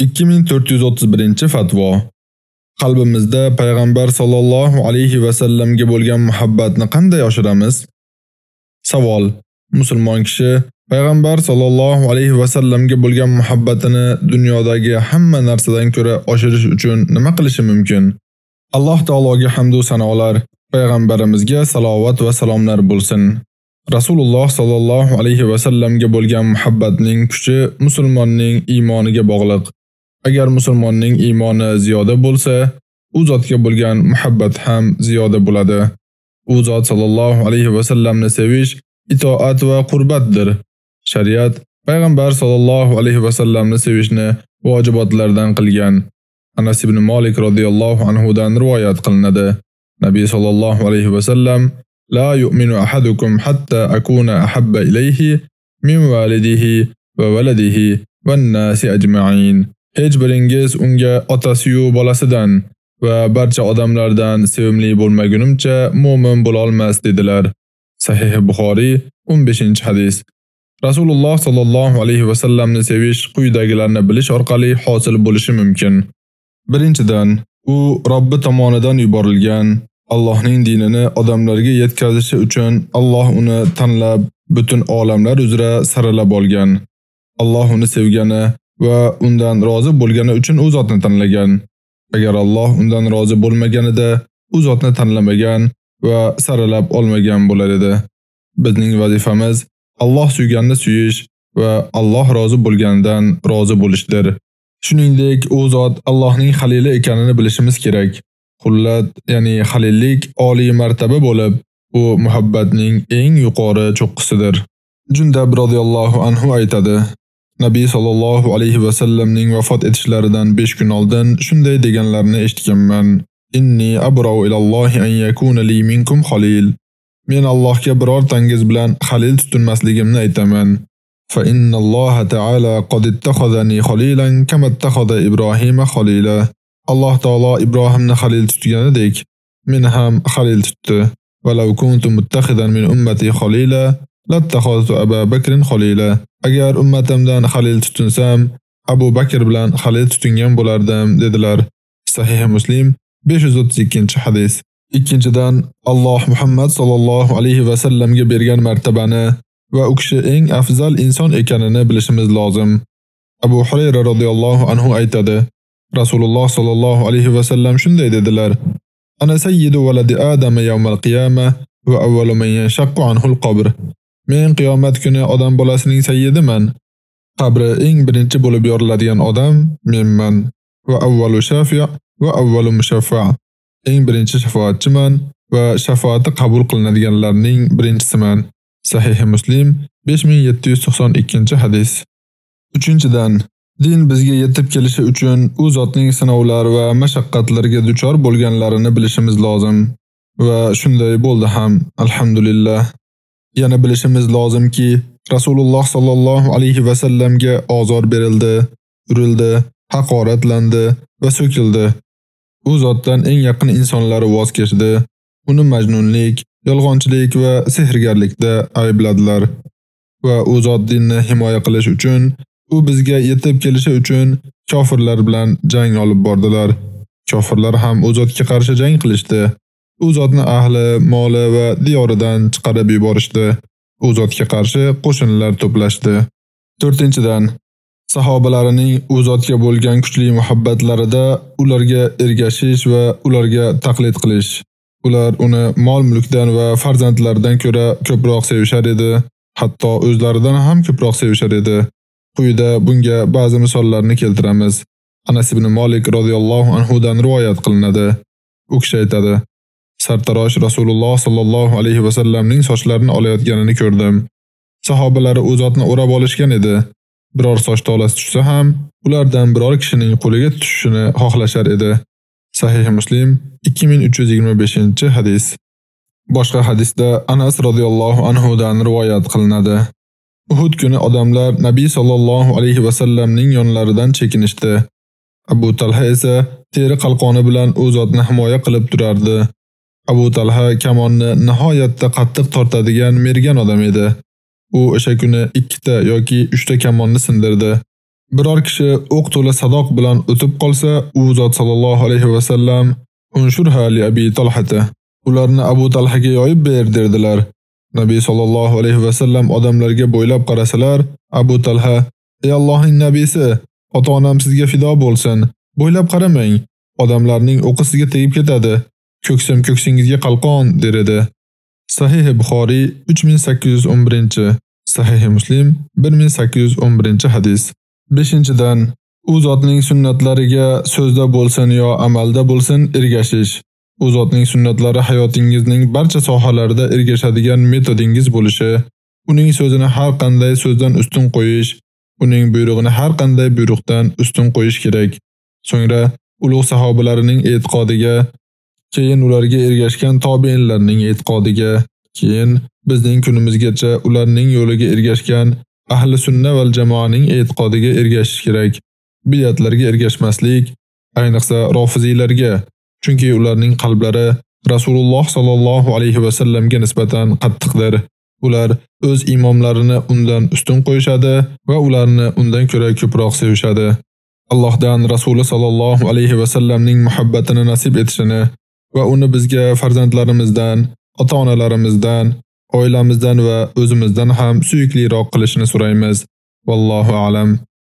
2431-fatvo. Qalbimizda payg'ambar sallallohu alayhi va sallamga bo'lgan muhabbatni qanday oshiramiz? Savol: Musulmon kishi payg'ambar sallallohu alayhi va sallamga bo'lgan muhabbatini dunyodagi hamma narsadan ko'ra oshirish uchun nima qilishi mumkin? Alloh taologa hamd va sanolar, payg'ambarimizga salovat va salomlar bo'lsin. Rasululloh sallallohu alayhi va sallamga bo'lgan muhabbatning kuchi musulmonning iymoniga bog'liq. Agar musulmonning iymoni ziyoda bo'lsa, u zotga bo'lgan muhabbat ham ziyoda bo'ladi. U zot sallallohu alayhi va sallamni sevish itoat va qurbatdir. Shariat payg'ambar sallallohu alayhi va sallamni sevishni vojibotlardan qilgan. Anas ibn Malik radhiyallohu anhu dan rivoyat qilinadi. Nabiy sallallohu alayhi va sallam la yu'minu ahadukum hatta akuna ahabba ilayhi min walidihi va waladihi wan nasi ajma'in. Hech biringiz unga otasi-yu bolasidan va barcha odamlardan sevimli bo'lmagunimcha mu'min bo'la olmas dedilar. Sahih Buxoriy 15-hadis. Rasululloh sallallohu alayhi va sallamni sevish quyidagilarni bilish orqali hosil bo'lishi mumkin. Birinchidan, u Robbi tomonidan yuborilgan Allohning dinini odamlarga yetkazishi uchun Alloh uni tanlab butun olamlar uzra saralab olgan. Alloh uni sevgani va undan rozi bo'lgani uchun u zotni tanlagan. Agar Alloh undan rozi bo'lmaganida u zotni tanlamagan va saralab olmagan bo'lar edi. Bizning vazifamiz Alloh suyganni suyish va Alloh rozi bo'lganidan rozi bo'lishdir. Shuningdek, u zot Allohning xalili ekanini bilishimiz kerak. Xullat, ya'ni xalillik oliy martaba bo'lib, u muhabbatning eng yuqori cho'qqisidir. Jundab radhiyallohu anhu aytadi: Nabiy sallallohu alayhi va sallamning vafot etishlaridan 5 kun oldin shunday deganlarini eshitganman. Inni abrau ilallohi an yakuna li minkum khalil. Men Allohga birortangiz bilan xalil tutunmasligimni aytaman. Fa inna Alloha ta'ala qad ittakhadhani khalilan kama ittakhadha Ibrohima khalila. Alloh taolo Ibrohimni xalil tutganidek, meni ham xalil tutdi. Walau law kuntu muttakhidan min ummati khalila, lattakhadtu Abu Bakrin khalila. Agar ummatimdan xalil tutinsam, Abu Bakr bilan xalil tutingan bo'lardim dedilar. Sahih Muslim 532-hadis. Ikkinchidan Alloh Muhammad sallallohu alayhi va sallamga bergan martabani va u kishi eng afzal inson ekanini bilishimiz lozim. Abu Hurayra radhiyallohu anhu aytadi: Rasululloh sallallohu alayhi va sallam shunday dedilar: Ana sayyidu waladi Adam yawmal qiyama va awwalu man yanshaqqu anhu al-qabr. Men qiyomat kuni odam bolasining sayyidiman. Qabri eng birinchi bo'lib yoriladigan odam menman va avvalu shafi' va avvalu mushaffa'. Eng birinchi shafoatchiman va shafoati qabul qilinadiganlarning birinchisiman. Sahih Muslim 5792-hadis. Uchinchidan, din bizga yetib kelishi uchun u zotning sinovlar va mashaqqatlarga duchor bo'lganlarini bilishimiz lozim va shunday bo'ldi ham, alhamdulillah. Yana bilishimiz lozimki, Rasululloh sallallohu alayhi va sallamga ozor berildi, urildi, haqoratlandi va so'kildi. U zotdan eng yaqin insonlari voz kechdi. Uni majnunlik, yolg'onchilik va sehrgarlikda aybladilar. Va u zot dinni himoya qilish uchun, u bizga yetib kelishi uchun kofirlar bilan jang olib bordilar. Kofirlar ham u zotga qarshi jang qilishdi. U zotni ahli, moli va diyoridan chiqarib yuborishdi. U zotga qarshi qo'shinlar to'plashdi. 4-dan sahobalarining u zotga bo'lgan kuchli muhabbatlarida ularga ergashish va ularga taqlid qilish. Ular uni mol-mulkdan va farzandlardan ko'ra ko'proq sevishar edi, hatto o'zlaridan ham ko'proq sevishar edi. Quyida bunga ba'zi misollarni keltiramiz. Anas ibn Malik radhiyallohu anhu dan rivoyat qilinadi. U kishi aytadi: Sartarosh Rasululloh sallallohu alayhi va sallamning sochlarini olayotganini ko'rdim. Sahobalari u zotni o'rab olishgan edi. Biror soch tolasi tushsa ham, ulardan biror kishining qo'liga tushishini xohlashar edi. Sahih Muslim 2325-hadis. Boshqa hadisda Anas radhiyallohu anhu dan rivoyat qilinadi. Uhud kuni odamlar Nabiy sallallohu alayhi va sallamning yonlaridan chekinishdi. Abu Talha esa teri qalqoni bilan u zotni himoya qilib turardi. Abu Talha kamonni nihoyatda qattiq tortadigan mergan odam edi. U o'sha kuni 2 ta yoki 3 ta kamonni sindirdi. biror kishi o'q to'la sadoq bilan o'tib qolsa, u zot sallallohu alayhi va sallam unshurha li Abi Talhata. Ularni Abu Talhaga yoyib ber derdilar. Nabiy sallallohu alayhi va sallam odamlarga bo'ylab qarasalar, Abu Talha: "Ey Allohning nabisi, ota-onam sizga fido bo'lsin. Bo'ylab qaramang. Odamlarning o'qi sizga tegib ketadi. Ko'ksim ko'ksingizga qalqon" der edi. Sahih Buxoriy 3811, Sahih Muslim 1811-hadis. 5-dan U zotning sunnatlariga so'zda bo'lsin yo amalda bo'lsin ergashish. U zotning sunnatlari hayotingizning barcha sohalarida ergashadigan metodingiz bo'lishi, uning so'zini har qanday so'zdan ustun qo'yish, uning buyrug'ini har qanday buyruqdan ustun qo'yish kerak. So'ngra ulug' sahobalarining e'tiqodiga, keyin ularga ergashgan tobeinlarning e'tiqodiga, keyin bizning kunimizgacha ularning yo'liga ergashgan ahli sunna val jamoaning e'tiqodiga ergashish kerak. Bid'atlarga ergashmaslik, ayniqsa rofiziylarga, chunki ularning qalblari Rasululloh sallallohu alayhi va sallamga nisbatan qattiqdir. Ular o'z imomlarini undan ustun qo'yishadi va ularni undan ko'ra ko'proq sevishadi. Allohdan Rasuli sallallohu alayhi va sallamning muhabbatini nasib etishini va uni bizga farzandlarimizdan, ota-onalarimizdan, oilamizdan va o'zimizdan ham suyukliroq qilishini so'raymiz. Vallohu a'lam.